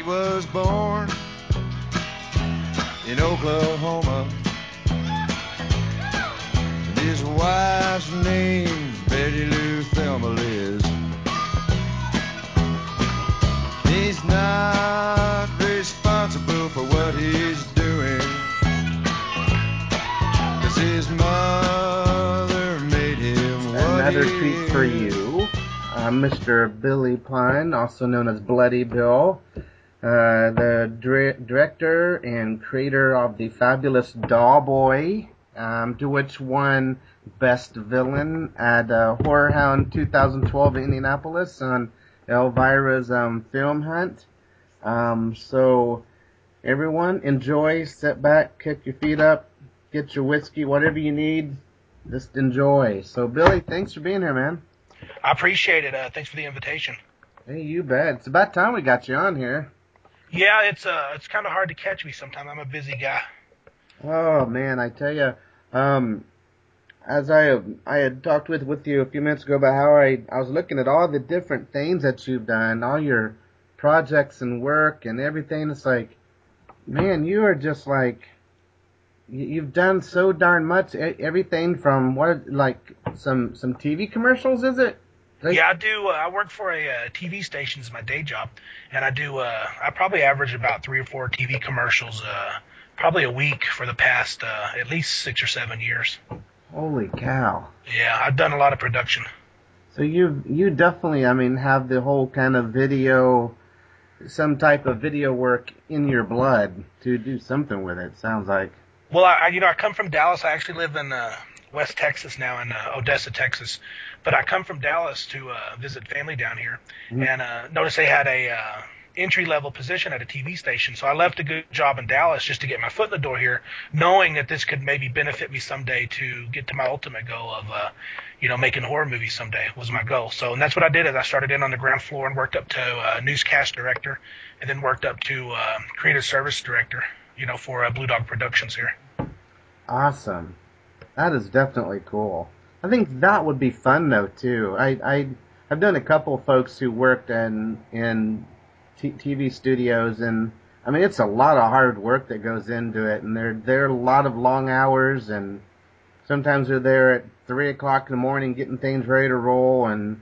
He was born in Oklahoma. And his wife's name's Betty Lou Thelma Liz. He's not responsible for what he's doing. Cause his mother made him Another treat for you. Uh, I'm Mr. Billy Pon, also known as Bloody Bill, uh, the dir- director and creator of the fabulous Doll Boy, um, to which won Best Villain at uh, Horror Hound 2012 in Indianapolis on Elvira's um, Film Hunt. Um, so, everyone, enjoy, sit back, kick your feet up, get your whiskey, whatever you need, just enjoy. So, Billy, thanks for being here, man. I appreciate it. Uh, thanks for the invitation. Hey, you bet. It's about time we got you on here. Yeah, it's uh, it's kind of hard to catch me sometimes. I'm a busy guy. Oh man, I tell you, um, as I I had talked with with you a few minutes ago about how I I was looking at all the different things that you've done, all your projects and work and everything. It's like, man, you are just like you- you've done so darn much. Everything from what like some some TV commercials, is it? Like- Yeah, I do. Uh, I work for a uh, TV station as my day job, and I do. Uh, I probably average about three or four TV commercials, uh, probably a week for the past uh, at least six or seven years. Holy cow! Yeah, I've done a lot of production. So you you definitely, I mean, have the whole kind of video, some type of video work in your blood to do something with it. Sounds like. Well, I, I you know I come from Dallas. I actually live in uh, West Texas now, in uh, Odessa, Texas. But I come from Dallas to uh, visit family down here, Mhm. and uh, noticed they had a uh, entry level position at a TV station. So I left a good job in Dallas just to get my foot in the door here, knowing that this could maybe benefit me someday to get to my ultimate goal of, uh, you know, making horror movies someday was my goal. So and that's what I did. Is I started in on the ground floor and worked up to uh, newscast director, and then worked up to uh, creative service director. You know, for uh, Blue Dog Productions here. Awesome. That is definitely cool. I think that would be fun though too. I I've done a couple folks who worked in in t- TV studios and I mean it's a lot of hard work that goes into it and they're they're a lot of long hours and sometimes they're there at three o'clock in the morning getting things ready to roll and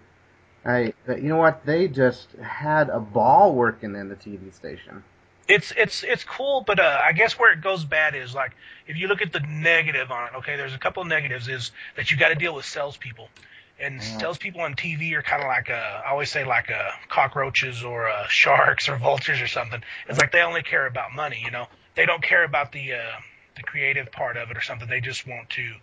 I you know what they just had a ball working in the TV station. It's it's it's cool, but uh, I guess where it goes bad is like if you look at the negative on it. Okay, there's a couple of negatives. Is that you got to deal with salespeople, and Yeah. salespeople on TV are kind of like uh, I always say like uh, cockroaches or uh, sharks or vultures or something. It's like they only care about money. You know, they don't care about the uh, the creative part of it or something. They just want to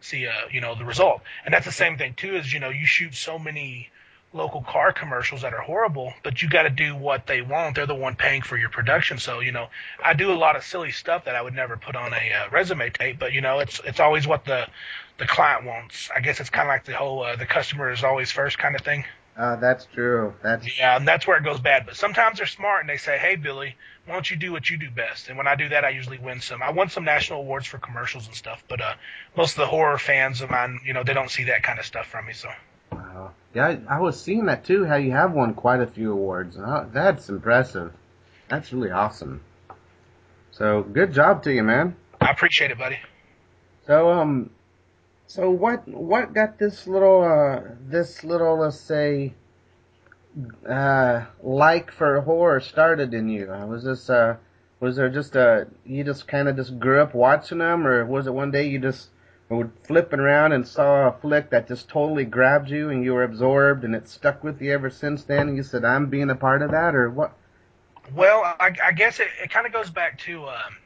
see uh you know the result, and that's the same thing too. Is you know you shoot so many local car commercials that are horrible, but you got to do what they want. They're the one paying for your production. So, you know, I do a lot of silly stuff that I would never put on a uh, resume tape, but you know, it's it's always what the the client wants. I guess it's kind of like the whole uh, the customer is always first kind of thing. Uh, that's true. That's Yeah, and that's where it goes bad. But sometimes they're smart and they say, "Hey, Billy, why don't you do what you do best?" And when I do that, I usually win some. I won some national awards for commercials and stuff, but uh, most of the horror fans of mine, you know, they don't see that kind of stuff from me. So. Wow. Yeah, I, I was seeing that too. How you have won quite a few awards. I- That's impressive. That's really awesome. So good job to you, man. I appreciate it, buddy. So um, so what what got this little uh this little let's say uh like for horror started in you? Uh, Was this uh was there just a you just kind of just grew up watching them, or was it one day you just were flipping around and saw a flick that just totally grabbed you and you were absorbed and it stuck with you ever since then? And you said, "I'm being a part of that," or what? Well, I, I guess it, it kind of goes back to. Um,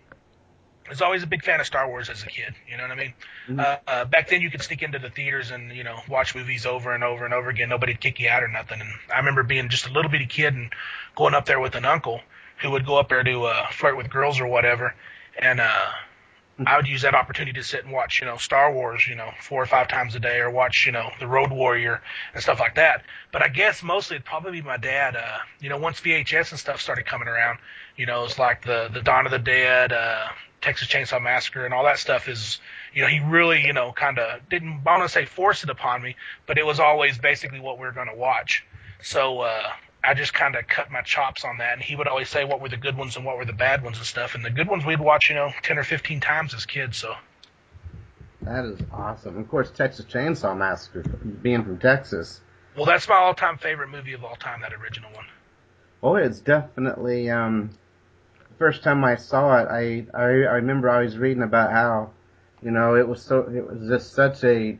I was always a big fan of Star Wars as a kid. You know what I mean? Mhm. Uh, uh, back then, you could sneak into the theaters and you know watch movies over and over and over again. Nobody'd kick you out or nothing. And I remember being just a little bitty kid and going up there with an uncle who would go up there to uh, flirt with girls or whatever, and uh, I would use that opportunity to sit and watch you know Star Wars, you know, four or five times a day, or watch you know the Road Warrior and stuff like that. But I guess mostly it'd probably be my dad. Uh, you know, once VHS and stuff started coming around, you know, it's like the the Dawn of the Dead, uh, Texas Chainsaw Massacre, and all that stuff is, you know, he really, you know, kind of didn't I want to say force it upon me, but it was always basically what we were going to watch. So uh, I just kind of cut my chops on that. And he would always say what were the good ones and what were the bad ones and stuff. And the good ones we'd watch, you know, 10 or 15 times as kids. So That is awesome. Of course, Texas Chainsaw Massacre, being from Texas. Well, that's my all-time favorite movie of all time, that original one. Oh, it's definitely. Um, first time I saw it, I, I I remember I was reading about how, you know, it was so it was just such a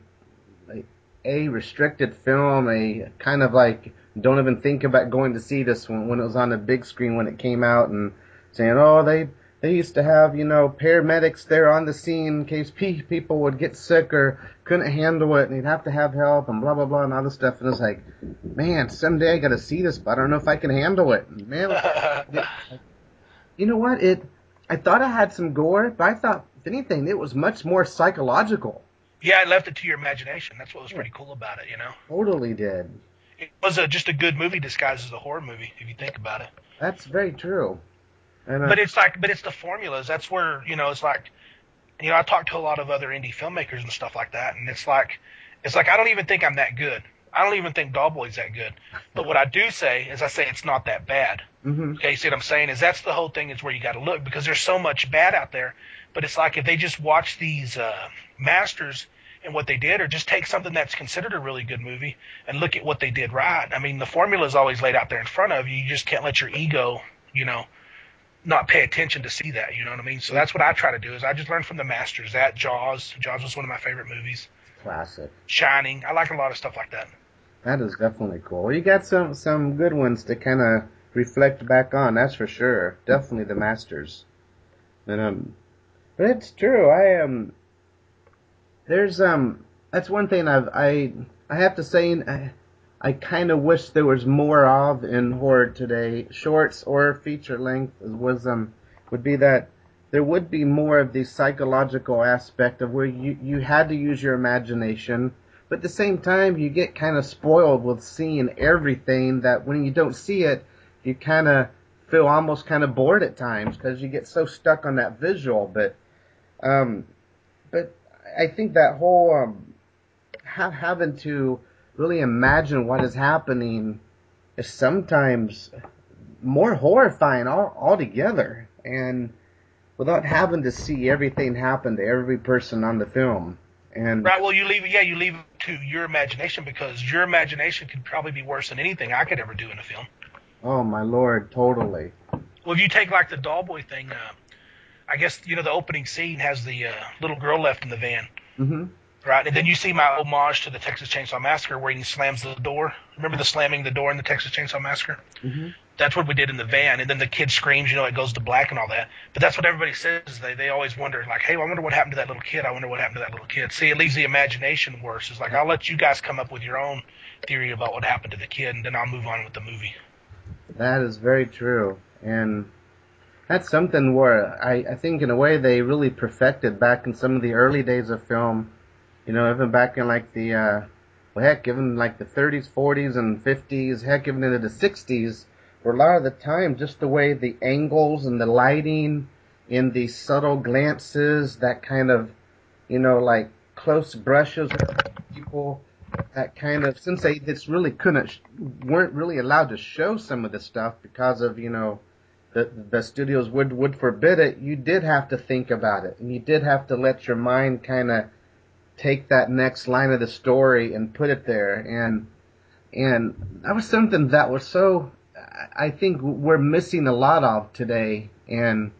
a, a restricted film, a kind of like don't even think about going to see this when when it was on the big screen when it came out and saying, oh, they they used to have, you know, paramedics there on the scene in case pe- people would get sick or couldn't handle it and you'd have to have help and blah, blah, blah and all this stuff. And it's like, man, someday I gotta see this, but I don't know if I can handle it. And man, you know what? It, I thought I had some gore, but I thought, if anything, it was much more psychological. Yeah, I left it to your imagination. That's what was pretty cool about it, you know. Totally did. It was a, just a good movie disguised as a horror movie, if you think about it. That's very true. And, uh, But it's like, but it's the formulas. That's where you know it's like, you know, I talked to a lot of other indie filmmakers and stuff like that, and it's like, it's like I don't even think I'm that good. I don't even think Dollboy's that good. But what I do say is I say it's not that bad. mhm. Okay, see what I'm saying? Is that's the whole thing is where you got to look because there's so much bad out there. But it's like if they just watch these uh, masters and what they did, or just take something that's considered a really good movie and look at what they did right. I mean, the formula is always laid out there in front of you. You just can't let your ego, you know, not pay attention to see that. You know what I mean? So that's what I try to do. Is I just learn from the masters. That Jaws, Jaws was one of my favorite movies. Classic. Shining, I like a lot of stuff like that. That is definitely cool. You got some some good ones to kind of reflect back on. That's for sure. Definitely the masters. And um, but it's true. I um, there's um, that's one thing I've I I have to say I, I kind of wish there was more of in horror today, shorts or feature length was um would be that there would be more of the psychological aspect of where you you had to use your imagination but at the same time you get kind of spoiled with seeing everything that when you don't see it you kind of feel almost kind of bored at times because you get so stuck on that visual. But um i think that whole um ha- having to really imagine what is happening is sometimes more horrifying all, altogether and without having to see everything happen to every person on the film and Right. Well, you leave it. Yeah, you leave it to your imagination because your imagination could probably be worse than anything I could ever do in a film. oh my lord totally Well, if you take like the Dollboy thing, uh, I guess you know the opening scene has the uh, little girl left in the van, hmm right? And then you see my homage to the Texas Chainsaw Massacre where he slams the door. Remember the slamming the door in the Texas Chainsaw Massacre? hmm That's what we did in the van, and then the kid screams, you know, it goes to black and all that. But that's what everybody says. They they always wonder, like, hey, I wonder what happened to that little kid. I wonder what happened to that little kid. See, it leaves the imagination worse. It's like I'll let you guys come up with your own theory about what happened to the kid, and then I'll move on with the movie. That is very true. And that's something where I, I think in a way they really perfected back in some of the early days of film. You know, even back in like the, uh, well heck, even like the 30s, 40s, and 50s, heck, even into the 60s, where a lot of the time just the way the angles and the lighting and the subtle glances, that kind of, you know, like close brushes of people, that kind of since they just really couldn't weren't really allowed to show some of the stuff because of you know the the studios would would forbid it you did have to think about it. And you did have to let your mind kind of take that next line of the story and put it there. And and that was something that was so I- think we're missing a lot of today. And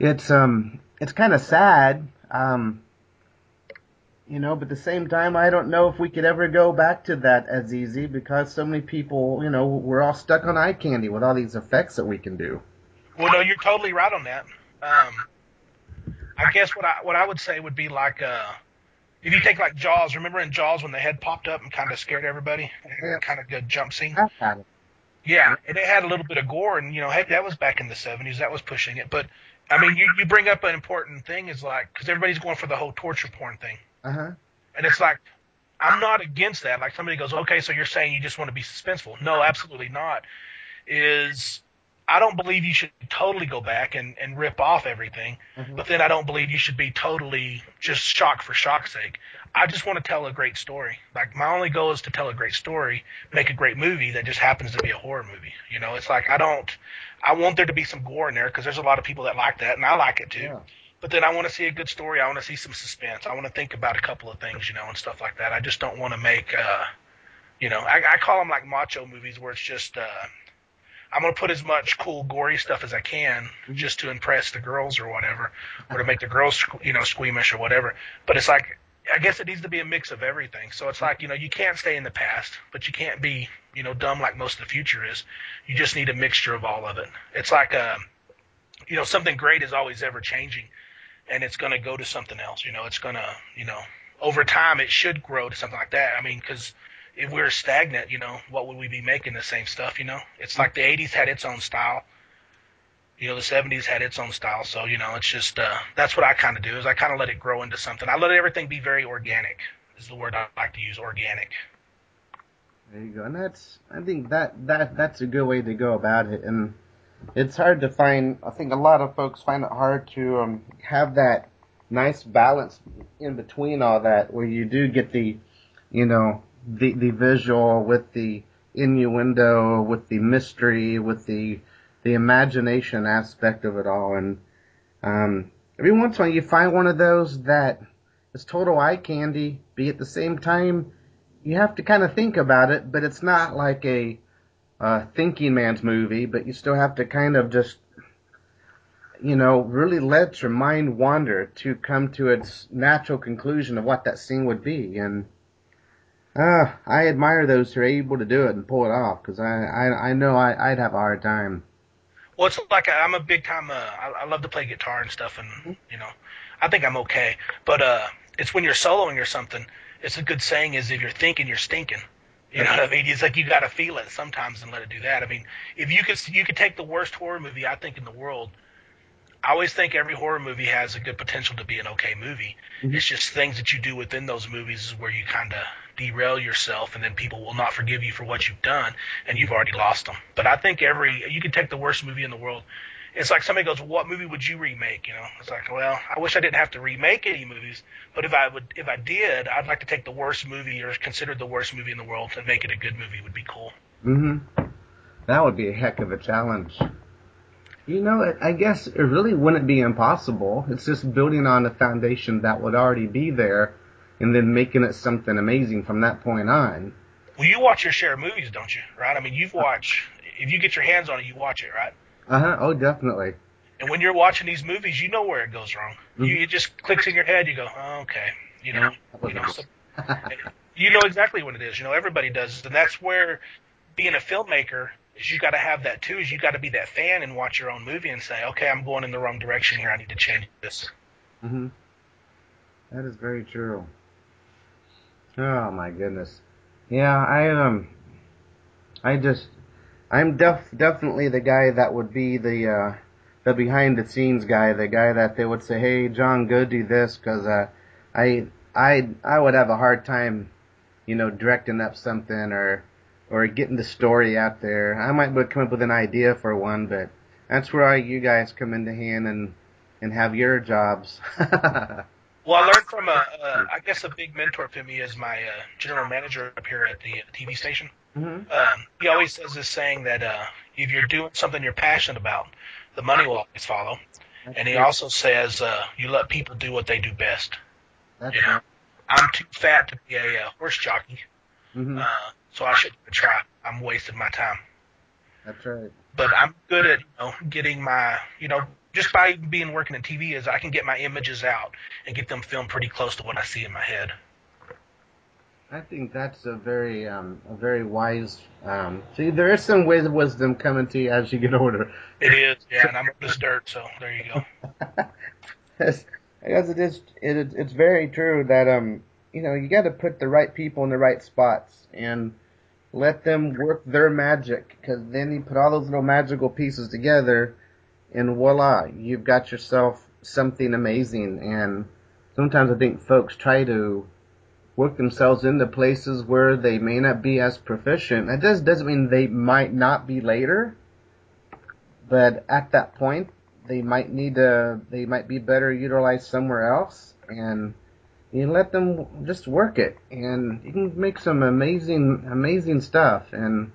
it's um it's kind of sad. Um you know, but at the same time, I don't know if we could ever go back to that as easy because so many people, you know, we're all stuck on eye candy with all these effects that we can do. Well, no, you're totally right on that. Um, I guess what I what I would say would be like uh, if you take like Jaws. Remember in Jaws when the head popped up and kind of scared everybody? Yeah. Kind of good jump scene. I've had it. Yeah, and it had a little bit of gore, and you know, heck, that was back in the '70s. That was pushing it. But I mean, you you bring up an important thing is like because everybody's going for the whole torture porn thing, Uh huh. and it's like I'm not against that. Like somebody goes, okay, so you're saying you just want to be suspenseful? No, absolutely not. Is I don't believe you should totally go back and, and rip off everything, Mhm. but then I don't believe you should be totally just shock for shock's sake. I just want to tell a great story. Like my only goal is to tell a great story, make a great movie that just happens to be a horror movie. You know, it's like I don't, I want there to be some gore in there because there's a lot of people that like that, and I like it too. Yeah. But then I want to see a good story. I want to see some suspense. I want to think about a couple of things, you know, and stuff like that. I just don't want to make, uh, you know, I, I call them like macho movies where it's just, uh, I'm gonna put as much cool, gory stuff as I can just to impress the girls or whatever, or to make the girls, you know, squeamish or whatever. But it's like, I guess it needs to be a mix of everything. So it's like, you know, you can't stay in the past, but you can't be, you know, dumb like most of the future is. You just need a mixture of all of it. It's like, uh, you know, something great is always ever changing, and it's gonna go to something else. You know, it's gonna, you know, over time it should grow to something like that. I mean, because if we were stagnant, you know, what would we be making the same stuff? You know, it's like the '80s had its own style. You know, the '70s had its own style. So you know, it's just uh, that's what I kind of do is I kind of let it grow into something. I let everything be very organic. Is the word I like to use, organic. There you go. And that's, I think that, that, that's a good way to go about it. And it's hard to find, I think a lot of folks find it hard to, um, have that nice balance in between all that where you do get the, you know, the, the visual with the innuendo, with the mystery, with the, the imagination aspect of it all. And, um, every once in a while you find one of those that is total eye candy, be at the same time you have to kind of think about it, but it's not like a uh, thinking man's movie, but you still have to kind of just, you know, really let your mind wander to come to its natural conclusion of what that scene would be. And uh, I admire those who are able to do it and pull it off, because I, I, I know I, I'd have a hard time. Well, it's like I'm a big time. Uh, I, I love to play guitar and stuff, and you know, I think I'm okay. But uh, it's when you're soloing or something. It's a good saying is if you're thinking, you're stinking. You know what I mean? It's like you got to feel it sometimes and let it do that. I mean, if you could, you could take the worst horror movie I think in the world. I always think every horror movie has a good potential to be an okay movie. Mhm. It's just things that you do within those movies is where you kind of derail yourself, and then people will not forgive you for what you've done, and you've already lost them. But I think every you can take the worst movie in the world. It's like somebody goes, "What movie would you remake?" You know, it's like, well, I wish I didn't have to remake any movies, but if I would, if I did, I'd like to take the worst movie or considered the worst movie in the world and make it a good movie. Would be cool. Mm-hmm. That would be a heck of a challenge. You know, it- I guess it really wouldn't be impossible. It's just building on a foundation that would already be there and then making it something amazing from that point on. Well, you watch your share of movies, don't you? Right? I mean, you've watched. If you get your hands on it, you watch it, right? Uh huh. Oh, definitely. And when you're watching these movies, you know where it goes wrong. You, it just clicks in your head. You go, oh, okay, you know, you know, so, you know exactly what it is. You know, everybody does, and that's where being a filmmaker is. You got to have that too. Is you got to be that fan and watch your own movie and say, okay, I'm going in the wrong direction here. I need to change this. Mm-hmm. That is very true. Oh my goodness. Yeah, I um, I just, I'm def definitely the guy that would be the uh, the behind the scenes guy, the guy that they would say, hey John, go do this, because uh, I I I would have a hard time, you know, directing up something or or getting the story out there. I might come up with an idea for one, but that's where you guys come into hand and and have your jobs. Well, I learned from a, a I guess a big mentor to me is my uh, general manager up here at the TV station. Mhm. Um, he always says this saying that uh, if you're doing something you're passionate about, the money will always follow. And he also says uh, you let people do what they do best. That's You know, I'm too fat to be a uh, horse jockey, hmm uh, so I shouldn't try. I'm wasting my time. That's right. But I'm good at you know getting my you know just by being working in TV is I can get my images out and get them filmed pretty close to what I see in my head. I think that's a very um, a very wise. Um, see, there is some ways of wisdom coming to you as you get older. It is, yeah, and I'm just dirt, so there you go. Yes, I guess it is. It, it's very true that um, you know, you got to put the right people in the right spots and let them work their magic. Because then you put all those little magical pieces together, and voila, you've got yourself something amazing. And sometimes I think folks try to work themselves into places where they may not be as proficient. That does doesn't mean they might not be later. but at that point, they might need to, they might be better utilized somewhere else, and you let them just work it, and you can make some amazing, amazing stuff. And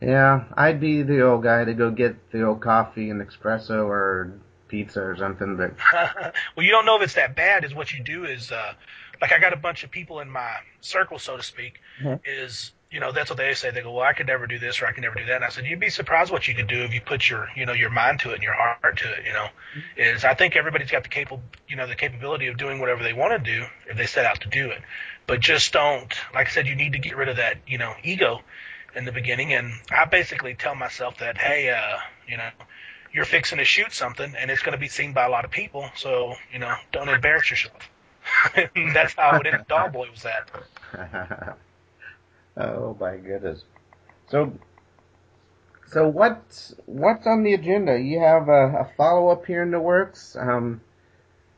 yeah, I'd be the old guy to go get the old coffee and espresso or pizza or something, but well, you don't know if it's that bad. Is what you do is, uh, like I got a bunch of people in my circle, so to speak. Mhm. Is you know that's what they say. They go, well, I could never do this or I could never do that. And I said, you'd be surprised what you could do if you put your you know your mind to it and your heart to it. You know, is I think everybody's got the capable you know the capability of doing whatever they want to do if they set out to do it. But just don't, like I said, you need to get rid of that you know ego in the beginning. And I basically tell myself that, hey, uh, you know, you're fixing to shoot something and it's going to be seen by a lot of people. So, you know, don't embarrass yourself. that's how it ended. Doll Boy was that. oh my goodness. So, so what's what's on the agenda? You have a, a follow up here in the works, um,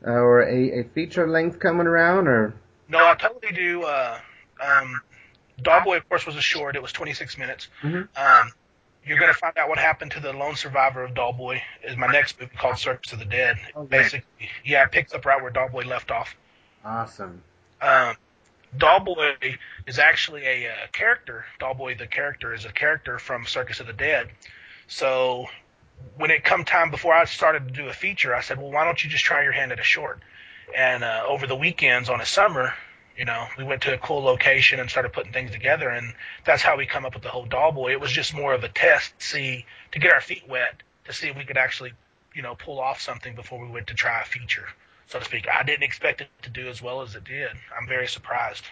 uh, or a, a feature length coming around, or No, I totally do. Uh, um, Doll Boy, of course, was a short. It was 26 minutes. Mhm. Um, you're going to find out what happened to the lone survivor of Dollboy. Is my next movie called Circus of the Dead. Okay. Basically, yeah, it picks up right where Dollboy left off. Awesome. Um, Dollboy is actually a uh, character. Dollboy, the character, is a character from Circus of the Dead. So when it come time before I started to do a feature, I said, well, why don't you just try your hand at a short? And uh, over the weekends on a summer, you know, we went to a cool location and started putting things together, and that's how we come up with the whole Dollboy. It was just more of a test, to see to get our feet wet, to see if we could actually, you know, pull off something before we went to try a feature, so to speak. I didn't expect it to do as well as it did. I'm very surprised.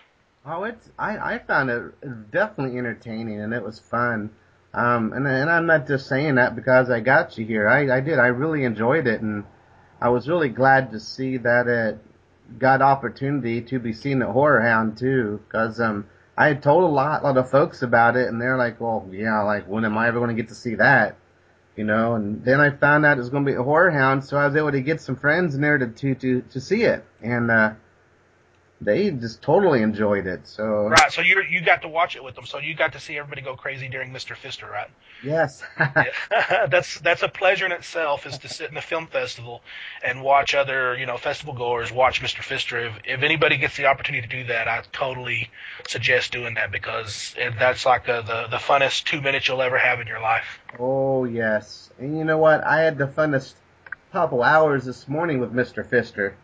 Oh, it's I, I found it definitely entertaining and it was fun. Um, and and I'm not just saying that because I got you here. I I did. I really enjoyed it, and I was really glad to see that it got opportunity to be seen at Horror Hound too. Because um, I had told a lot, lot of folks about it, and they're like, "Well, yeah, like when am I ever going to get to see that?" You know. And then I found out it was going to be a Horror Hound, so I was able to get some friends in there to to to, to see it, and uh, they just totally enjoyed it. So Right, so you you got to watch it with them, so you got to see everybody go crazy during Mr. Fister, right? yes. Yeah. that's that's a pleasure in itself, is to sit in a film festival and watch other you know festival goers watch Mr. Fister. If, if anybody gets the opportunity to do that, I totally suggest doing that because that's like uh the the funnest two minutes you'll ever have in your life. Oh yes, and you know what? I had the funnest couple hours this morning with Mr. Fister.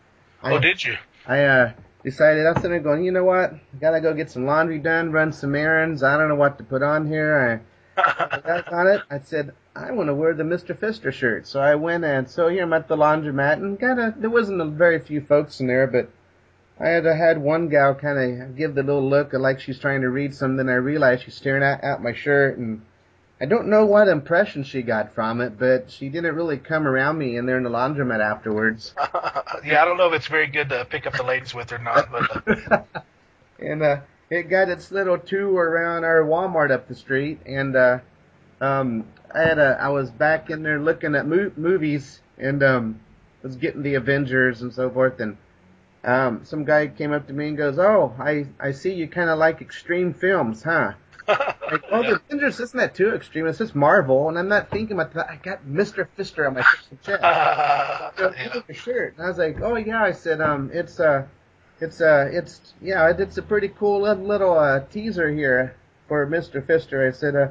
I, Oh, did you? I uh, decided I was sitting there going, you know what? I gotta go get some laundry done, run some errands. I don't know what to put on here. I, got on it. I said I want to wear the Mr. Fister shirt, so I went and so here I'm at the laundromat and kind of there wasn't a very few folks in there, but I had I had one gal kind of give the little look like she's trying to read something. I realized she's staring at, at my shirt and. I don't know what impression she got from it, but she didn't really come around me in there in the laundromat afterwards. yeah, I don't know if it's very good to pick up the ladies with or not, but uh, and uh, it got its little tour around our Walmart up the street, and uh, um, I had a, I was back in there looking at mo- movies, and um, was getting the Avengers and so forth, and um, some guy came up to me and goes, "Oh, I I see you kind of like extreme films, huh?" Like, oh, the Avengers isn't that too extreme? It's just Marvel, and I'm not thinking about that. I got Mister Fister on my chest. So yeah. shirt, and I was like, "Oh yeah," I said, "Um, it's uh, it's uh, it's yeah, it's a pretty cool little, uh, teaser here for Mister Fister." I said, "Uh,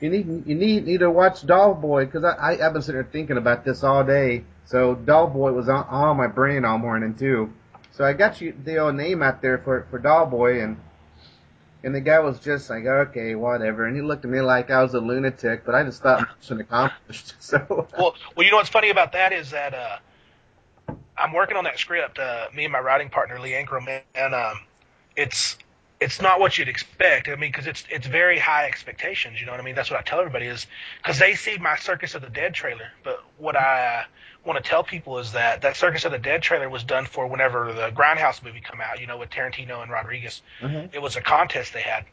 you need you need need to watch Doll Boy because I, I I've been sitting there thinking about this all day. So Doll Boy was on, on my brain all morning too. So I got you the old name out there for for Doll Boy, and and the guy was just like, okay, whatever. And he looked at me like I was a lunatic, but I just thought mission accomplished. So well, well, you know what's funny about that is that uh, I'm working on that script. Uh, me and my writing partner Lee Ankrum, and um, it's it's not what you'd expect. I mean, because it's it's very high expectations. You know what I mean? That's what I tell everybody is because they see my Circus of the Dead trailer. But what I want to tell people is that that Circus of the Dead trailer was done for whenever the Grindhouse movie come out. You know, with Tarantino and Rodriguez. Mhm. It was a contest they had.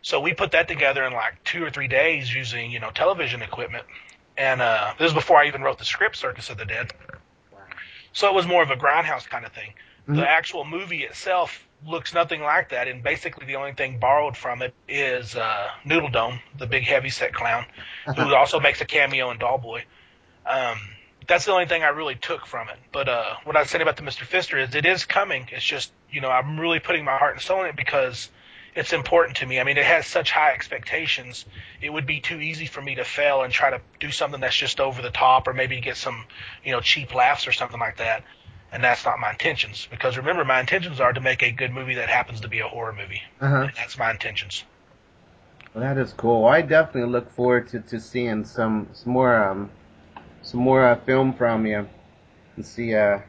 So we put that together in like two or three days using you know television equipment. And uh, this was before I even wrote the script, Circus of the Dead. So it was more of a grindhouse kind of thing. Mhm. The actual movie itself looks nothing like that, and basically the only thing borrowed from it is uh, Noodle Dome, the big heavyset clown, who also makes a cameo in Dollboy. Um, that's the only thing I really took from it. But uh, what I said about the Mr. Fister is it is coming. It's just you know I'm really putting my heart and soul in it because it's important to me. I mean, it has such high expectations. It would be too easy for me to fail and try to do something that's just over the top or maybe get some you know cheap laughs or something like that. And that's not my intentions because remember my intentions are to make a good movie that happens to be a horror movie. Uh-huh. And that's my intentions. Well, that is cool. I definitely look forward to, to seeing some some more um some more uh, film from you and see uh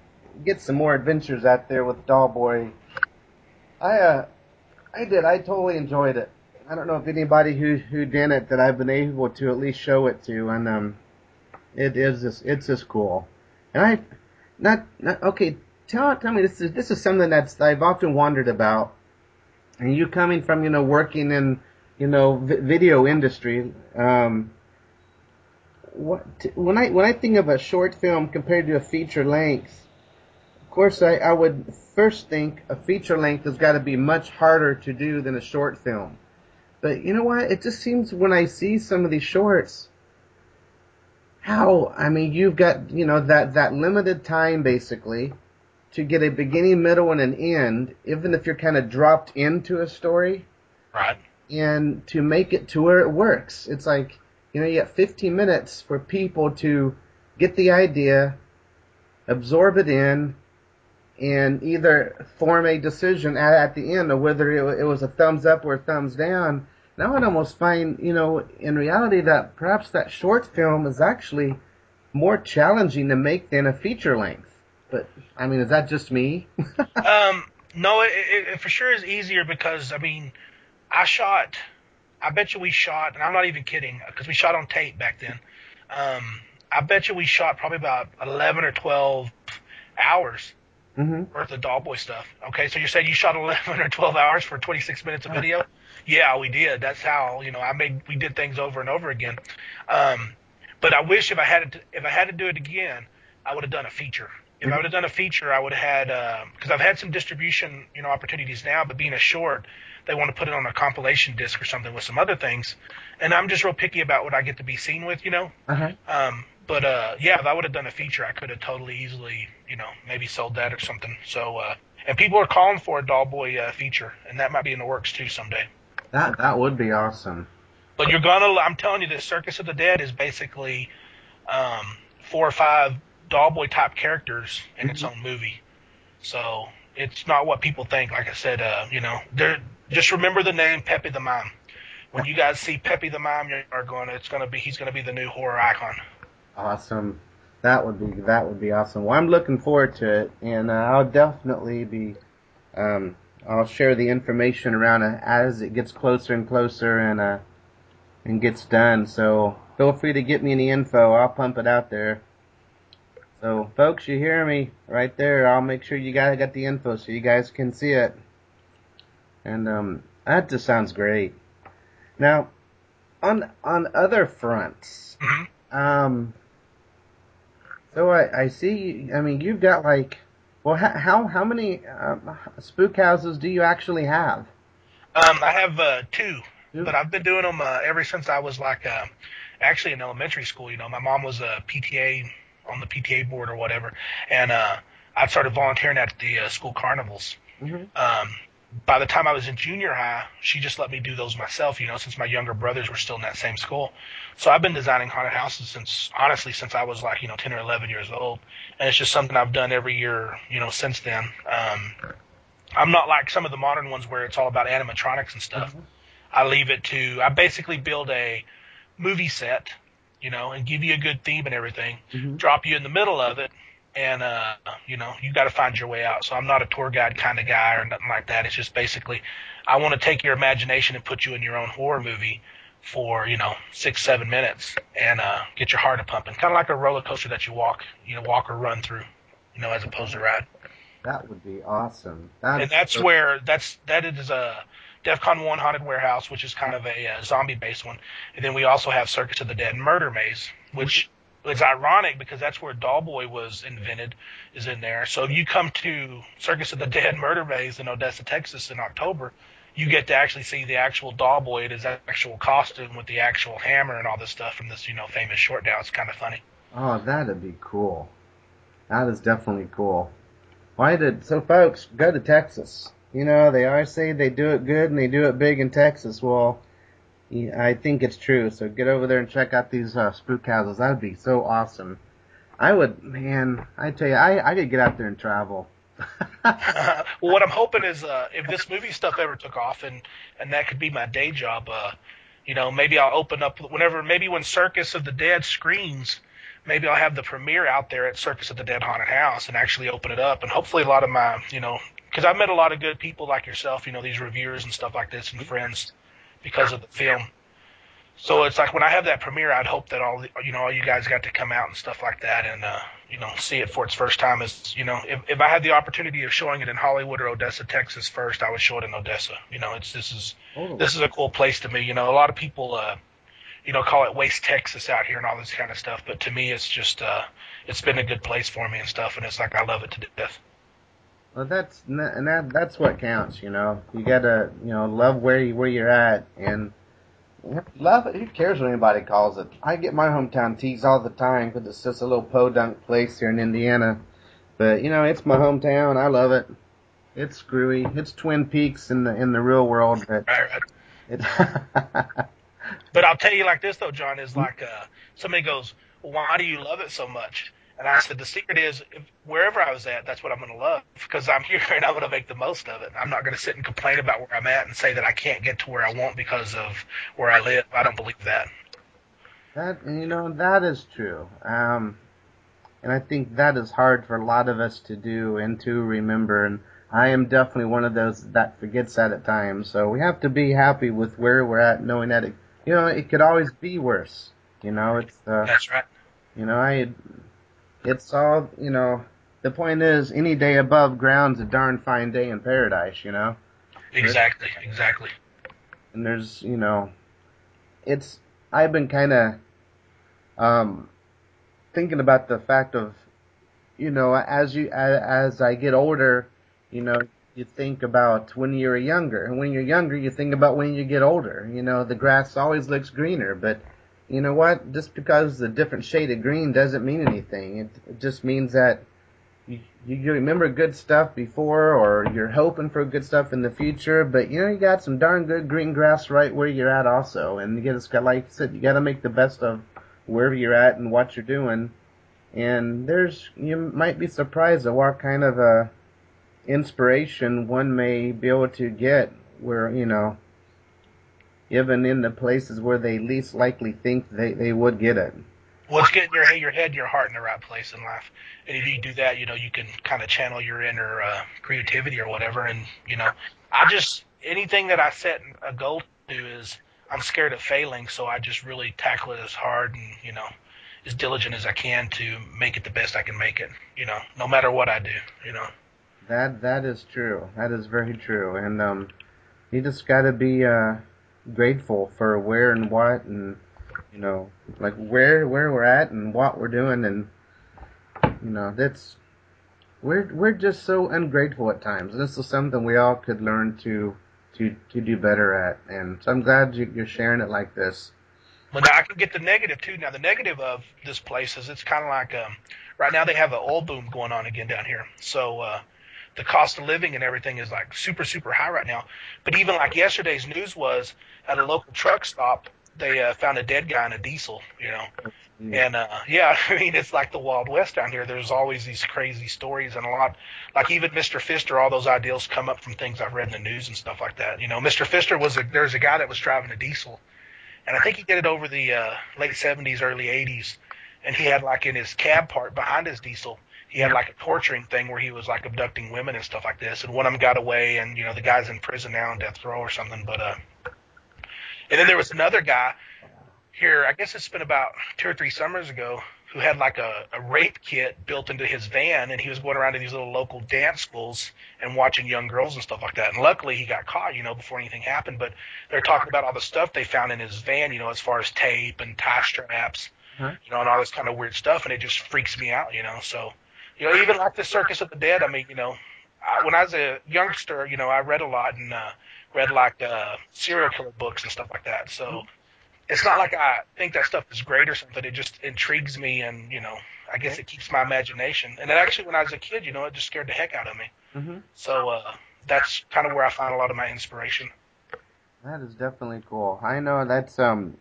get some more adventures out there with Dollboy. I uh I did. I totally enjoyed it. I don't know if anybody who who did it that I've been able to at least show it to, and um, it is just it's just cool. And I not, not okay. Tell tell me this is this is something that's I've often wondered about. And you coming from you know working in you know v- video industry, um, what when I when I think of a short film compared to a feature length, of course I, I would first think a feature length has got to be much harder to do than a short film. But you know what? It just seems when I see some of these shorts, how I mean you've got you know that that limited time basically to get a beginning, middle, and an end, even if you're kind of dropped into a story, Right. and to make it to where it works. It's like you know you got 15 minutes for people to get the idea, absorb it in, and either form a decision at, at the end of whether it, it was a thumbs up or a thumbs down. And I almost find, you know, in reality that perhaps that short film is actually more challenging to make than a feature length. But I mean, is that just me? Um, no, it, it, for sure is easier because I mean, I shot. I bet you we shot, and I'm not even kidding, because we shot on tape back then. Um, I bet you we shot probably about 11 or 12 hours hmm worth of Dollboy stuff. Okay, so you're saying you shot 11 or 12 hours for 26 minutes of video? Yeah, we did. That's how you know I made. We did things over and over again. Um, but I wish if I had to, if I had to do it again, I would have done a feature. If I would have done a feature, I would have had because I've had some distribution you know opportunities now, but being a short, they want to put it on a compilation disc or something with some other things, and I'm just real picky about what I get to be seen with, you know. Uh-huh. Um, but uh, yeah, if I would have done a feature, I could have totally easily, you know, maybe sold that or something. So, uh, and people are calling for a Dollboy uh, feature, and that might be in the works too someday. That that would be awesome. But you're gonna, I'm telling you, this Circus of the Dead is basically um, four or five Dollboy type characters in its own movie. So it's not what people think. Like I said, uh, you know, just remember the name Pepe the Mime. When you guys see Pepe the Mime, you are going. to It's gonna be. He's gonna be the new horror icon. Awesome. That would be that would be awesome. Well, I'm looking forward to it, and uh, I'll definitely be. Um, I'll share the information around it as it gets closer and closer and uh, and gets done. So feel free to get me any info. I'll pump it out there. So, folks, you hear me right there. I'll make sure you guys got the info so you guys can see it. And um, that just sounds great. Now, on on other fronts, hmm um, so I, I see. I mean, you've got like, well, how how, how many um, spook houses do you actually have? Um, I have uh, two, Two? but I've been doing them uh, ever since I was like uh, actually in elementary school. You know, my mom was a PTA on the PTA board or whatever, and uh, I started volunteering at the uh, school carnivals. Mhm. Um, by the time I was in junior high, she just let me do those myself. You know, since my younger brothers were still in that same school, so I've been designing haunted houses since honestly since I was like you know ten or eleven years old, and it's just something I've done every year you know since then. Um, I'm not like some of the modern ones where it's all about animatronics and stuff. I leave it to I basically build a movie set, you know, and give you a good theme and everything. Mhm. Drop you in the middle of it, and uh, you know, you got to find your way out. So I'm not a tour guide kind of guy or nothing like that. It's just basically I want to take your imagination and put you in your own horror movie for you know six seven minutes and uh, get your heart a pumping, kind of like a roller coaster that you walk, you know, walk or run through, you know, as opposed to ride That would be awesome. That's, and that's where that's that is a DefCon One Haunted Warehouse, which is kind of a, uh zombie based one, and then we also have Circus of the Dead Murder Maze, which it's ironic because that's where Dollboy was invented, is in there. So if you come to Circus of the Dead Murder Maze in Odessa, Texas in October, you get to actually see the actual Dollboy in his actual costume with the actual hammer and all this stuff from this, you know, famous short now. It's kind of funny. Oh, that'd be cool. That is definitely cool. Why did so, folks? Go to Texas. You know, they always say they do it good and they do it big in Texas. Well, I think it's true. So get over there and check out these uh, spook houses. That would be so awesome. I would, man. I tell you, I I could get out there and travel. well, what I'm hoping is uh, if this movie stuff ever took off, and and that could be my day job. Uh, you know, maybe I'll open up whenever, maybe when Circus of the Dead screens, maybe I'll have the premiere out there at Circus of the Dead Haunted House and actually open it up, and hopefully a lot of my, you know, because I've met a lot of good people like yourself, you know, these reviewers and stuff like this, and friends because of the film. So it's like when I have that premiere, I'd hope that all the, you know all you guys got to come out and stuff like that, and uh, you know see it for its first time. Is you know if if I had the opportunity of showing it in Hollywood or Odessa, Texas first, I would show it in Odessa. You know, it's this is oh. this is a cool place to me. You know, a lot of people uh, you know call it Waste Texas out here and all this kind of stuff, but to me, it's just uh, it's been a good place for me and stuff, and it's like I love it to death. Well, that's and that that's what counts. You know, you gotta you know love where you where you're at and Love it. Who cares what anybody calls it? I get my hometown teased all the time because it's just a little podunk place here in Indiana. But you know, it's my hometown. I love it. It's screwy. It's Twin Peaks in the in the real world, but it. but I'll tell you like this though, John is like uh, somebody goes, "Why do you love it so much?" And I said, the secret is if, wherever I was at, that's what I'm going to love because I'm here and I'm going to make the most of it. I'm not going to sit and complain about where I'm at and say that I can't get to where I want because of where I live. I don't believe that. That you know that is true. Um, and I think that is hard for a lot of us to do and to remember. And I am definitely one of those that forgets that at times. So we have to be happy with where we're at, knowing that it, you know it could always be worse. You know, it's uh, that's right. You know, I it's all, you know, the point is any day above ground's a darn fine day in paradise, you know? Exactly, exactly. And there's, you know, it's, I've been kind of, um, thinking about the fact of, you know, as you, as, as I get older, you know, you think about when you're younger, and when you're younger, you think about when you get older. You know, the grass always looks greener, but you know what? Just because it's a different shade of green doesn't mean anything. It, it just means that you, you remember good stuff before, or you're hoping for good stuff in the future. But you know, you got some darn good green grass right where you're at, also. And you just got, like I said, you got to make the best of wherever you're at and what you're doing. And there's, you might be surprised at what kind of a inspiration one may be able to get where, you know, even in the places where they least likely think they, they would get it. Well, it's getting your your head and your heart in the right place in life. And if you do that, you know, you can kind of channel your inner uh, creativity or whatever. And you know, I just anything that I set a goal to is I'm scared of failing, so I just really tackle it as hard and you know, as diligent as I can to make it the best I can make it. You know, no matter what I do. You know. That that is true. That is very true. And um, you just got to be uh grateful for where and what and you know like where where we're at and what we're doing and you know that's we're we're just so ungrateful at times and this is something we all could learn to to to do better at and so i'm glad you, you're sharing it like this Well, now I can get the negative too. Now the negative of this place is it's kind of like um, right now they have an oil boom going on again down here. So uh, the cost of living and everything is like super super high right now. But even like yesterday's news was at a local truck stop, they uh, found a dead guy in a diesel, you know. Mm. And uh yeah, I mean it's like the Wild West down here. There's always these crazy stories and a lot like even Mr. Fister, all those ideals come up from things I've read in the news and stuff like that. You know, Mr. Fister was a there's a guy that was driving a diesel and I think he did it over the uh late seventies, early eighties, and he had like in his cab part behind his diesel he had like a torturing thing where he was like abducting women and stuff like this and one of them got away and you know the guy's in prison now on death row or something but uh and then there was another guy here, I guess it's been about two or three summers ago, who had like a, a rape kit built into his van, and he was going around to these little local dance schools and watching young girls and stuff like that. And luckily, he got caught, you know, before anything happened. But they're talking about all the stuff they found in his van, you know, as far as tape and tie straps. Huh? you know, and all this kind of weird stuff, and it just freaks me out, you know. So, you know, even like the Circus of the Dead. I mean, you know, I, when I was a youngster, you know, I read a lot and uh, read like uh, serial killer books and stuff like that. So. It's not like I think that stuff is great or something. It just intrigues me, and you know, I guess it keeps my imagination. And then actually, when I was a kid, you know, it just scared the heck out of me. hmm So uh, that's kind of where I find a lot of my inspiration. That is definitely cool. I know that's um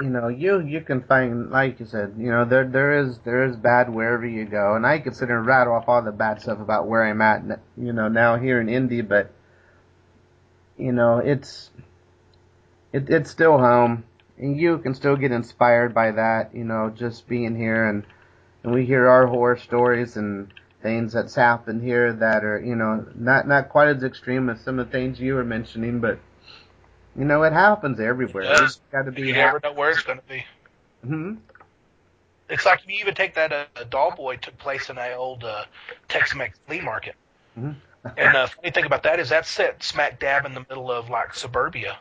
you know, you you can find like you said, you know, there there is there is bad wherever you go. And I could sit and rattle off all the bad stuff about where I'm at you know, now here in Indy, but you know, it's it it's still home. And you can still get inspired by that, you know, just being here and and we hear our horror stories and things that's happened here that are, you know, not not quite as extreme as some of the things you were mentioning, but you know, it happens everywhere. It does. Got to be You never know where it's going to be. hmm It's like if you even take that uh, Doll Boy took place in a old uh, Tex-Mex flea market. Mhm. And the funny thing about that is that's set smack dab in the middle of like suburbia.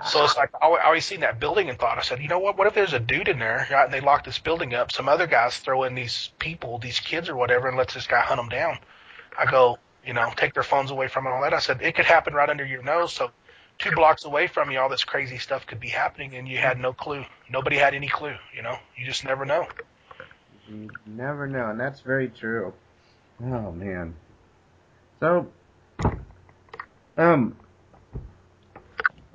So it's like I always, I always seen that building and thought I said, you know what? What if there's a dude in there right, and they lock this building up? Some other guys throw in these people, these kids or whatever, and lets this guy hunt them down. I go, you know, take their phones away from them and all that. I said it could happen right under your nose. So two blocks away from you, all this crazy stuff could be happening, and you had no clue. Nobody had any clue. You know, you just never know. You never know, and that's very true. Oh man. So, um,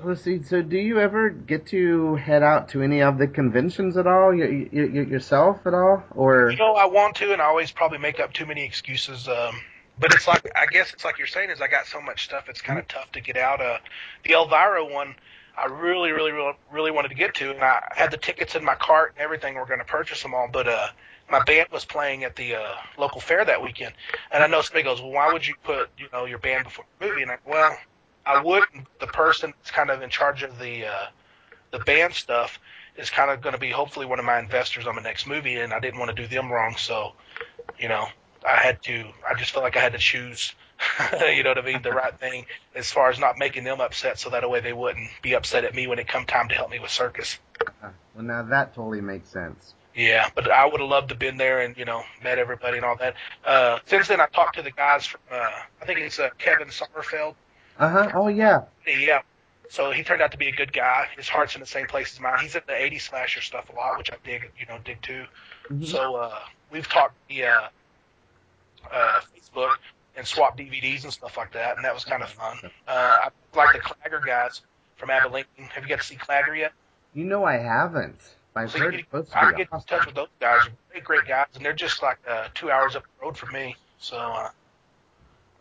let's see. So, do you ever get to head out to any of the conventions at all? You, you, you yourself at all, or? You know, I want to, and I always probably make up too many excuses. Um, but it's like I guess it's like you're saying is I got so much stuff. It's kind of tough to get out. Uh, the Elvira one, I really, really, really, really wanted to get to, and I had the tickets in my cart and everything. We're going to purchase them all, but uh, my band was playing at the uh, local fair that weekend, and I know somebody goes, "Well, why would you put you know your band before the movie?" And I, well, I wouldn't. The person that's kind of in charge of the uh, the band stuff is kind of going to be hopefully one of my investors on the next movie, and I didn't want to do them wrong, so you know I had to. I just felt like I had to choose. you know what I mean? The right thing as far as not making them upset, so that way they wouldn't be upset at me when it come time to help me with circus. Well, now that totally makes sense. Yeah, but I would have loved to have been there and you know met everybody and all that. Uh, since then, I talked to the guys from uh, I think it's uh, Kevin Sommerfeld. Uh huh. Oh yeah. Yeah. So he turned out to be a good guy. His heart's in the same place as mine. He's in the 80s slasher stuff a lot, which I dig, you know, dig too. Mhm. So uh, we've talked via uh, Facebook and swapped DVDs and stuff like that, and that was kind of fun. Uh, I like the Clagger guys from Abilene. Have you got to see Clagger yet? You know I haven't. I've So heard you supposed to can be get in touch with those guys. They're great guys, and they're just like uh, two hours up the road from me. So, uh,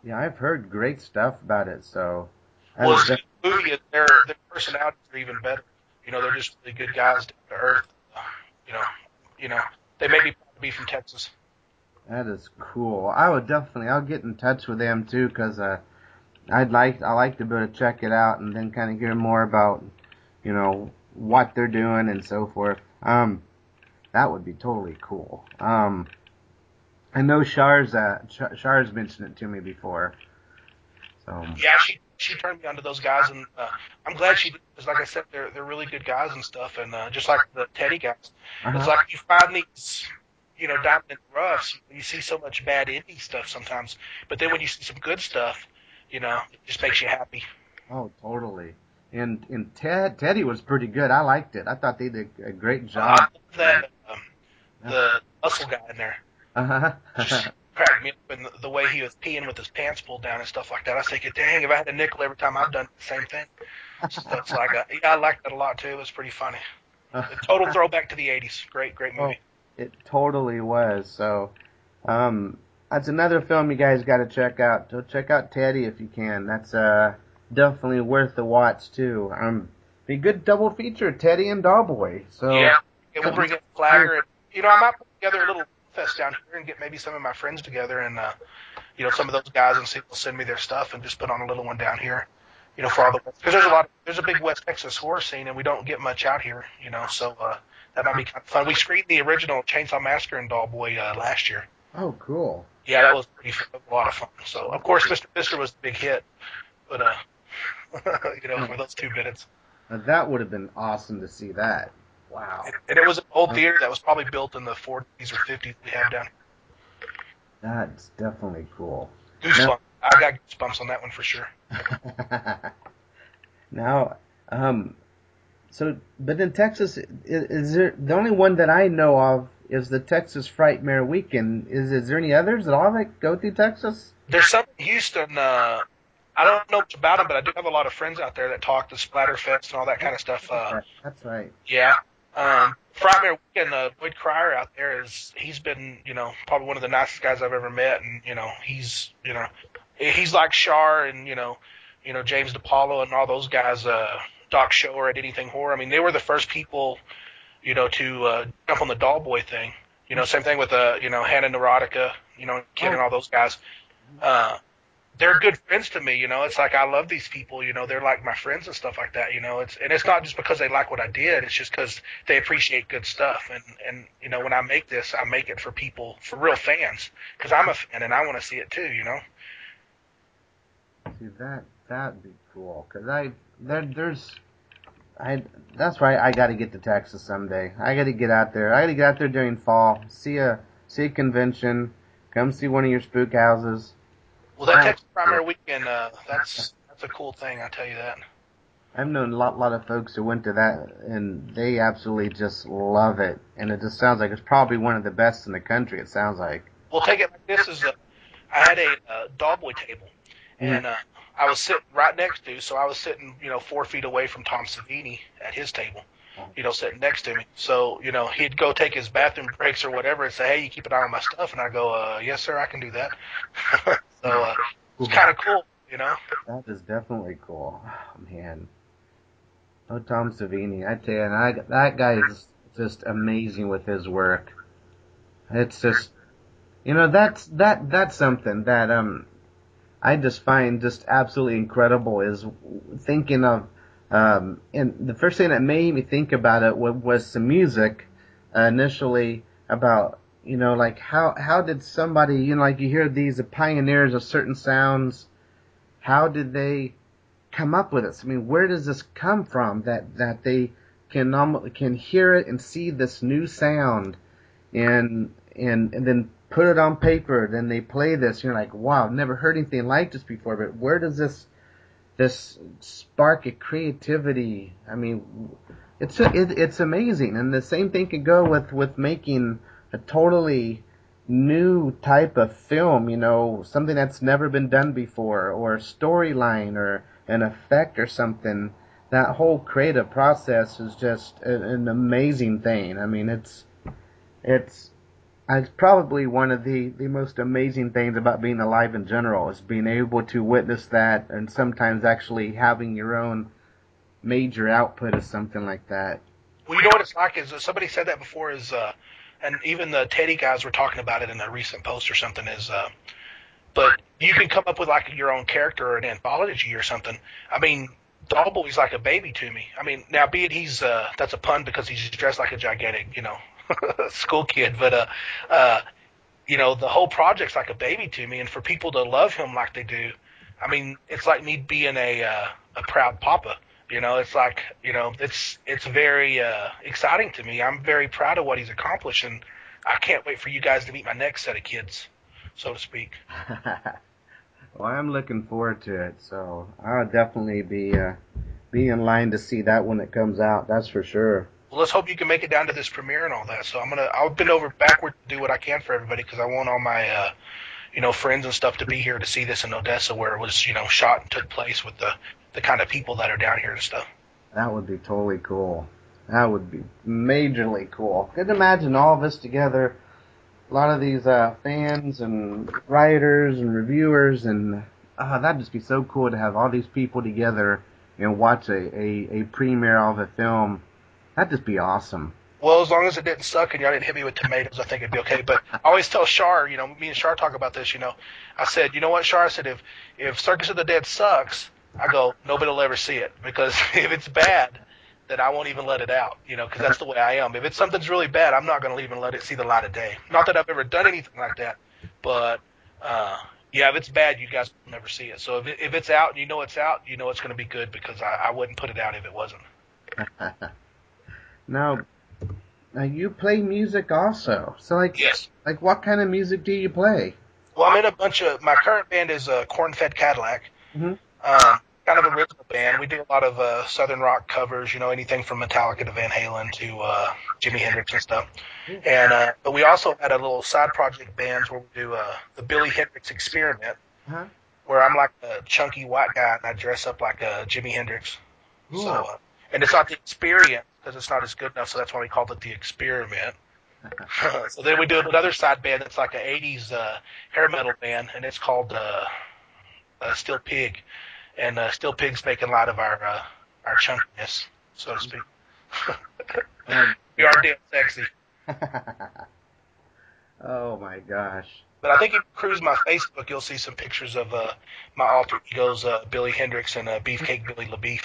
Yeah, I've heard great stuff about it. So, I well, was the movie, their their personalities are even better. You know, they're just really good guys down to earth. Uh, you know, you know, they may be be from Texas. That is cool. I would definitely. I'll get in touch with them too, cause uh, I'd like I like to be able to check it out and then kind of hear more about, you know, what they're doing and so forth. Um, that would be totally cool. Um, I know Char's uh, Char's mentioned it to me before. So Yeah, she she turned me onto those guys, and uh, I'm glad she did because, like I said, they're they're really good guys and stuff. And uh, just like the Teddy guys, uh-huh. it's like you find these, you know, the roughs. You see so much bad indie stuff sometimes, but then when you see some good stuff, you know, it just makes you happy. oh totally. And and Ted Teddy was pretty good. I liked it. I thought they did a great job. love that um, the muscle guy in there. Uh huh. just cracked me up and the, the way he was peeing with his pants pulled down and stuff like that. I was thinking, dang, if I had a nickel every time I've done the same thing. So it's like, a, yeah, I liked that a lot too. It was pretty funny. A total throwback to the 80s. Great, great movie. It totally was. So, um, that's another film you guys got to check out. So check out Teddy if you can. That's uh definitely worth the watch too. Um, be a good double feature, Teddy and Dollboy. So yeah, yeah, we'll bring in Clagger. And, you know, I might put together a little fest down here and get maybe some of my friends together and, uh, you know, some of those guys and see if they'll send me their stuff and just put on a little one down here. You know, for all the because there's a lot, there's a big West Texas horror scene and we don't get much out here. You know, so uh, that might be kind of fun. We screened the original Chainsaw Massacre and Dollboy uh, last year. oh, cool. Yeah, that was pretty fun, a lot of fun. So of course, Mr. Fister was the big hit, but uh, you know, for those two minutes. Now, that would have been awesome to see that. Wow. And, and it was an old theater that was probably built in the 40s or 50s. We have down. That's definitely cool. Goosebumps. I got goosebumps on that one for sure. now, um, so, but in Texas, is, is there the only one that I know of is the Texas Frightmare Weekend? Is is there any others at all that go through Texas? There's some in Houston. Uh, I don't know much about them, but I do have a lot of friends out there that talk to Splatterfest and all that kind of stuff. Uh, That's right. yeah. Um, Frightmare Weekend, uh, Loyd Cryer out there is, he's been, you know, probably one of the nicest guys I've ever met. And, you know, he's, you know, he's like Shar and, you know, you know, James DePaulo and all those guys, uh, Doc Shower at Anything Horror. I mean, they were the first people, you know, to, uh, jump on the doll boy thing. You know, same thing with, uh, you know, Hannah Neurotica, you know, Kid and all those guys. Uh, they're good friends to me, you know. It's like I love these people, you know. They're like my friends and stuff like that, you know. It's and it's not just because they like what I did. It's just because they appreciate good stuff. And and you know, when I make this, I make it for people, for real fans, because I'm a fan and I want to see it too, you know. See that that'd be cool because I there there's I that's why I got to get to Texas someday. I got to get out there. I got to get out there during fall, see a see a convention, come see one of your spook houses. Well, that Texas Frightmare Weekend, uh, that's that's a cool thing. I tell you that. I've known a lot, lot of folks who went to that, and they absolutely just love it. And it just sounds like it's probably one of the best in the country. It sounds like. Well, take it like this: is a, I had a uh, doll boy table, and uh, I was sitting right next to, so I was sitting, you know, four feet away from Tom Savini at his table, you know, sitting next to me. So, you know, he'd go take his bathroom breaks or whatever and say, "Hey, you keep an eye on my stuff," and I go, uh, "Yes, sir, I can do that." so uh, it's kind of cool, you know. That is definitely cool. Oh, man. Oh, Tom Savini, I tell you, and I, that guy is just amazing with his work. It's just, you know, that's that that's something that um, I just find just absolutely incredible. Is thinking of, um, and the first thing that made me think about it was, was the music, uh, initially about you know like how how did somebody you know like you hear these pioneers of certain sounds, how did they come up with this? I mean, where does this come from that that they can um, can hear it and see this new sound, and and and then put it on paper. Then they play this. You're like, wow, never heard anything like this before. But where does this this spark of creativity? I mean, it's it, it's amazing. And the same thing could go with with making a totally new type of film. You know, something that's never been done before, or a storyline, or an effect, or something. That whole creative process is just an amazing thing. I mean, it's it's it's probably one of the, the most amazing things about being alive in general is being able to witness that and sometimes actually having your own major output of something like that. Well, you know what it's like is somebody said that before is, uh, and even the Teddy guys were talking about it in a recent post or something is, uh, but you can come up with like your own character or an anthology or something. I mean, Dollboy's like a baby to me. I mean, now be it he's uh, that's a pun because he's dressed like a gigantic, you know, school kid, but uh, uh, you know, the whole project's like a baby to me, and for people to love him like they do, I mean, it's like me being a uh, a proud papa. You know, it's like you know, it's it's very uh, exciting to me. I'm very proud of what he's accomplished, and I can't wait for you guys to meet my next set of kids, so to speak. well, I'm looking forward to it, so I'll definitely be uh, be in line to see that when it comes out. That's for sure. Well, let's hope you can make it down to this premiere and all that. So I'm gonna I'll bend over backward to do what I can for everybody because I want all my uh, you know friends and stuff to be here to see this in Odessa where it was you know shot and took place with the the kind of people that are down here and stuff. That would be totally cool. That would be majorly cool. Could imagine all of us together, a lot of these uh, fans and writers and reviewers, and uh, that'd just be so cool to have all these people together and watch a, a, a premiere of a film. That'd just be awesome. Well, as long as it didn't suck and y'all didn't hit me with tomatoes, I think it'd be okay. But I always tell Shar, you know, me and Shar talk about this, you know. I said, you know what, Shar? I said, if if Circus of the Dead sucks, I go, nobody will ever see it because if it's bad, then I won't even let it out, you know, because that's the way I am. If it's something's really bad, I'm not going to even let it see the light of day. Not that I've ever done anything like that, but uh, yeah, if it's bad, you guys will never see it. So if, it, if it's out and you know it's out, you know it's going to be good because I, I wouldn't put it out if it wasn't. now, Now you play music also. So like, Yes. like what kind of music do you play? Well, I'm in a bunch of. My current band is uh, Corn Fed Cadillac. Mhm. Um, kind of a rhythmic band. We do a lot of uh, southern rock covers. You know, anything from Metallica to Van Halen to uh, Jimi Hendrix and stuff. And uh, but we also had a little side project bands where we do uh, the Billy Hendrix Experiment, Huh? where I'm like a chunky white guy and I dress up like a Jimi Hendrix. Cool. So, uh, and it's not the experience because it's not as good enough, so that's why we called it the experiment. so then we do another side band that's like an '80s uh, hair metal band, and it's called uh, uh, Still Pig, and uh, Still Pig's making light of our uh, our chunkiness, so to speak. Um, we are damn sexy, oh my gosh. but I think if you cruise my Facebook, you'll see some pictures of uh, my alter egos, uh, Billy Hendrix and uh, Beefcake Billy LaBeef.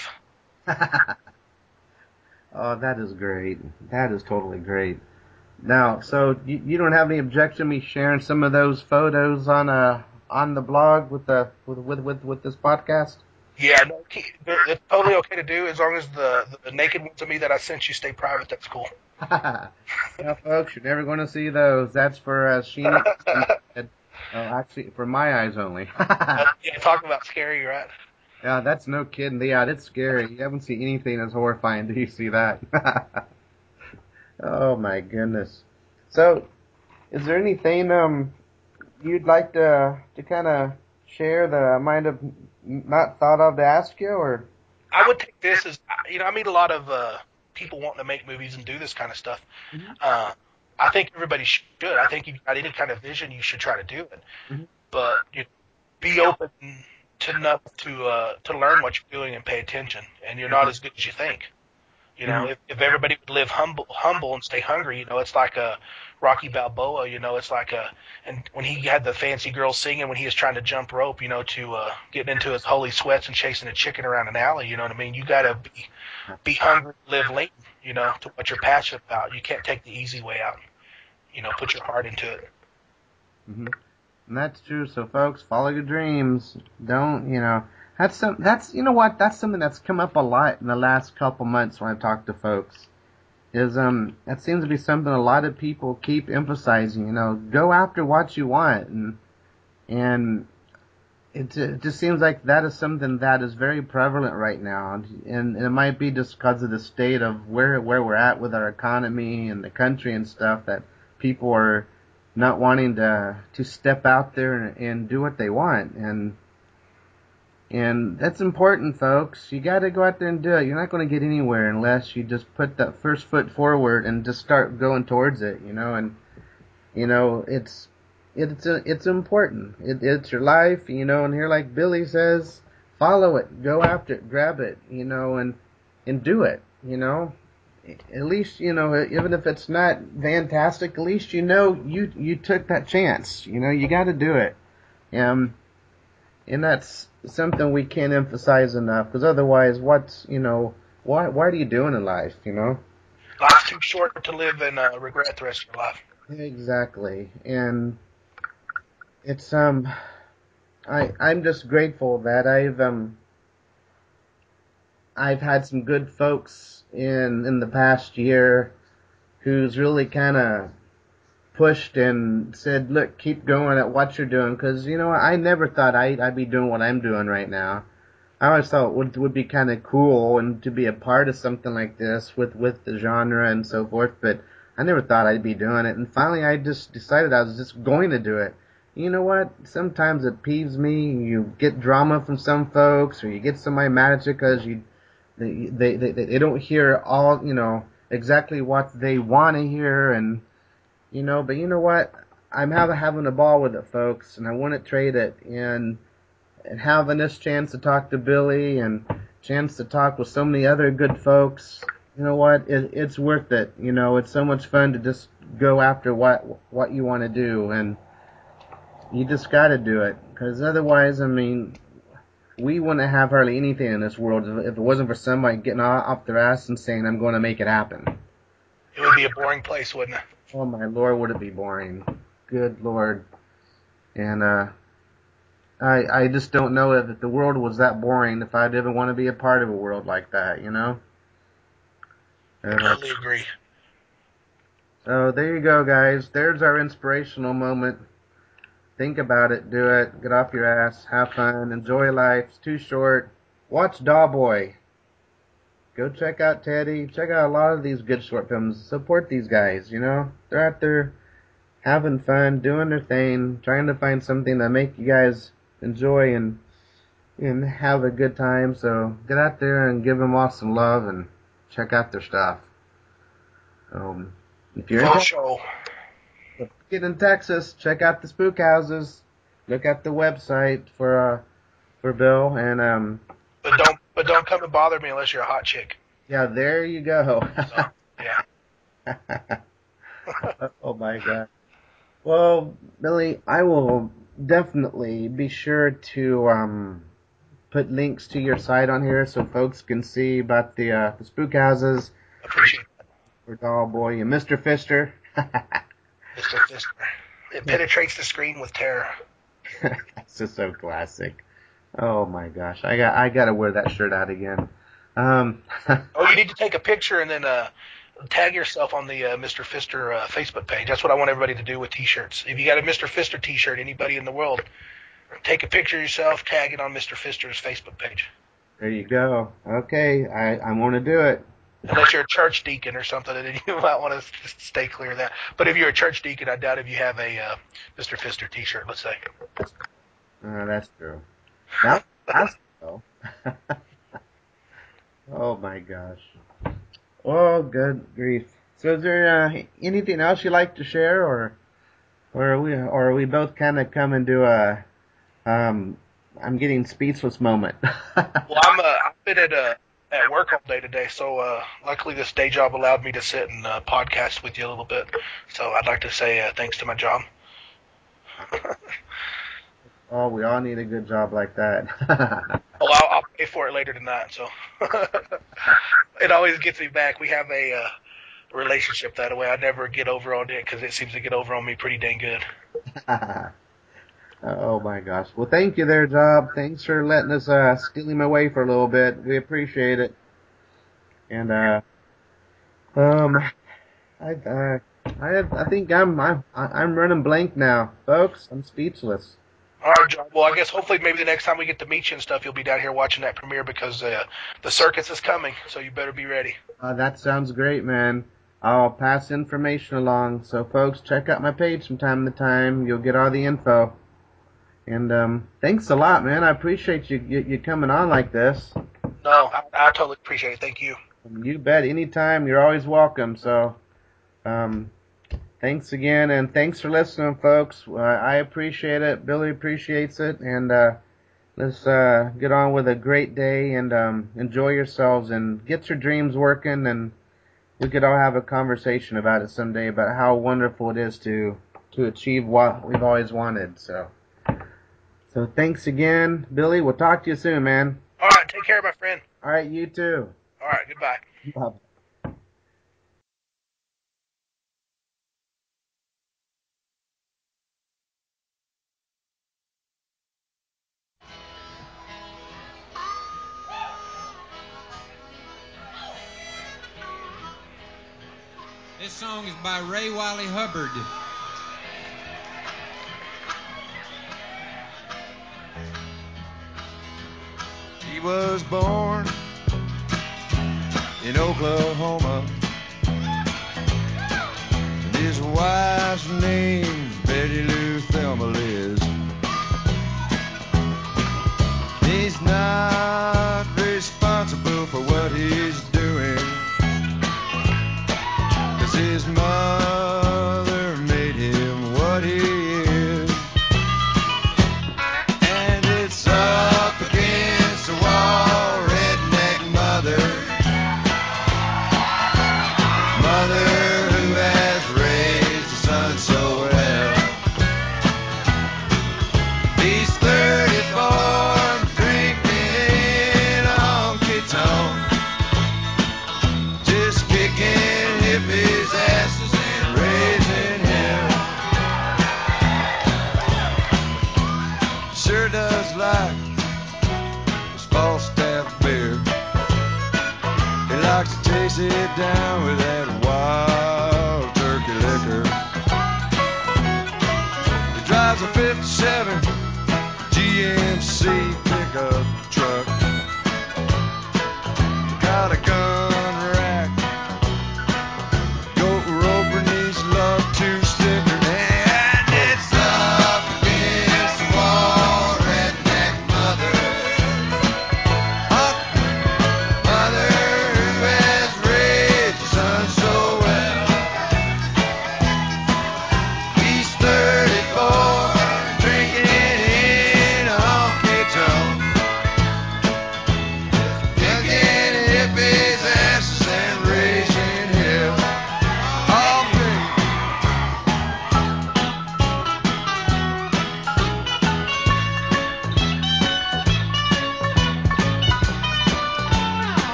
Oh, that is great. That is totally great. Now, so you, you don't have any objection to me sharing some of those photos on uh on the blog with the with with with, with this podcast? Yeah, no, it's totally okay to do as long as the, the naked ones of me that I sent you stay private. That's cool. now, folks, you're never going to see those. That's for uh, Sheena. oh, actually, for my eyes only. Uh, yeah, talk about scary, right? Yeah, that's no kidding. Yeah, it's scary. You haven't seen anything as horrifying. Do you see that? oh my goodness. So, is there anything um you'd like to to kind of share that I might have not thought of to ask you, or I would take this as you know I meet a lot of uh, people wanting to make movies and do this kind of stuff. Uh, I think everybody should. I think if you've got any kind of vision, you should try to do it. Mhm. But you know, be open to enough to uh, to learn what you're doing and pay attention. And you're not as good as you think. You know, Mhm. if, if everybody would live humble, humble and stay hungry, you know, it's like a Rocky Balboa. You know, it's like a and when he had the fancy girl singing when he was trying to jump rope, you know, to uh, getting into his holy sweats and chasing a chicken around an alley. You know what I mean? You gotta be be hungry, live latent. You know, to what you're passionate about. You can't take the easy way out. You know, put your heart into it. hmm And that's true. So, folks, follow your dreams. Don't, you know, that's some, that's, you know what, that's something that's come up a lot in the last couple months when I've talked to folks. Is, um, that seems to be something a lot of people keep emphasizing, you know, go after what you want. And, and it, it just seems like that is something that is very prevalent right now. And, and it might be just because of the state of where, where we're at with our economy and the country and stuff that people are, not wanting to to step out there and, and do what they want. And and that's important folks. You got to go out there and do it. You're not going to get anywhere unless you just put that first foot forward and just start going towards it you know? And you know it's it's it's important. It, it's your life you know? And here like billy says follow it. Go after it. Grab it you know? And and do it you know at least you know even if it's not fantastic at least you know you you took that chance. You know you got to do it. Um and that's something we can't emphasize enough because otherwise what's you know why why are you doing in life you know? Life's too short to live and uh, regret the rest of your life. exactly. And it's um i i'm just grateful that i've um i've had some good folks in in the past year who's really kind of pushed and said look keep going at what you're doing because you know i never thought I'd, I'd be doing what i'm doing right now i always thought it would, would be kind of cool and to be a part of something like this with with the genre and so forth but I never thought I'd be doing it, and finally I just decided I was just going to do it. You know what? Sometimes it peeves me. You get drama from some folks, or you get somebody mad at you because you they, they they they don't hear all you know exactly what they want to hear, and you know. But you know what? I'm having having a ball with it, folks, and I wouldn't trade it. And and having this chance to talk to Billy and chance to talk with so many other good folks you know what? It, it's worth it. You know, it's so much fun to just go after what what you want to do, and you just got to do it. Because otherwise, I mean, we wouldn't have hardly anything in this world if if it wasn't for somebody getting off their ass and saying, "I'm going to make it happen." It would be a boring place, wouldn't it? Oh my lord, would it be boring? Good lord. And uh, I I just don't know if the world was that boring if I'd ever want to be a part of a world like that. You know. Uh, Totally agree. So there you go, guys. There's our inspirational moment. Think about it, do it, get off your ass, have fun, enjoy life. It's too short. Watch Doll Boy. Go check out Teddy. Check out a lot of these good short films. Support these guys, you know? They're out there having fun, doing their thing, trying to find something that make you guys enjoy and and have a good time. So get out there and give them all some love and check out their stuff. Um, if you're For in, show. Get in Texas, check out the spook houses. Look at the website for uh for Bill and um But don't but don't come and bother me unless you're a hot chick. yeah, there you go. Yeah. oh my god. Well, Billy, I will definitely be sure to um put links to your site on here so folks can see about the uh the spook houses Appreciate it, for Doll Boy and Mr. Fister. Mr. Fister. It penetrates the screen with terror. That's just so classic. Oh my gosh, I got I gotta wear that shirt out again. Um, Oh, you need to take a picture and then uh, tag yourself on the uh, Mr. Fister uh, Facebook page. That's what I want everybody to do with T-shirts. If you got a Mr. Fister T-shirt, anybody in the world, take a picture of yourself, tag it on Mr. Fister's Facebook page. there you go. Okay, I I want to do it. Unless you're a church deacon or something, then you might want to stay clear of that. But if you're a church deacon, I doubt if you have a uh, Mr. Fister T-shirt. Let's say. Uh, that's true. That, that's though. oh my gosh. Oh, good grief. So, is there uh, anything else you'd like to share, or, or are we, or are we both kind of coming to a, um, I'm getting speechless moment? Well, I'm uh, I've been at uh, at work all day today, so uh, luckily this day job allowed me to sit and uh, podcast with you a little bit. So I'd like to say uh, thanks to my job. oh, we all need a good job like that. Oh, I'll, I'll pay for it later tonight. So it always gets me back. We have a uh, relationship that way. I never get over on it because it seems to get over on me pretty dang good. Oh my gosh. Well, thank you there, Job. Thanks for letting us uh, steal him away for a little bit. We appreciate it. And uh, um, I uh, I have, I think I'm I'm I'm running blank now, folks. I'm speechless. All right, John. Well, I guess hopefully maybe the next time we get to meet you and stuff, you'll be down here watching that premiere because uh, the circus is coming. So you better be ready. Uh, that sounds great, man. I'll pass information along. So, folks, check out my page from time to time. You'll get all the info. And um, thanks a lot, man. I appreciate you you, you coming on like this. No, I, I totally appreciate it. Thank you. You bet. Anytime, you're always welcome. So, um, thanks again, and thanks for listening, folks. Uh, I appreciate it. Billy appreciates it, and uh, let's uh, get on with a great day and um, enjoy yourselves and get your dreams working. And we could all have a conversation about it someday about how wonderful it is to to achieve what we've always wanted. So, so thanks again, Billy. We'll talk to you soon, man. All right, take care, my friend. All right, you too. All right, goodbye. Bye. This song is by Ray Wylie Hubbard. Was born in Oklahoma. And his wife's name's Betty Lou Thelma Liz. He's not Sit down with that wild turkey liquor. He drives a 57 GMC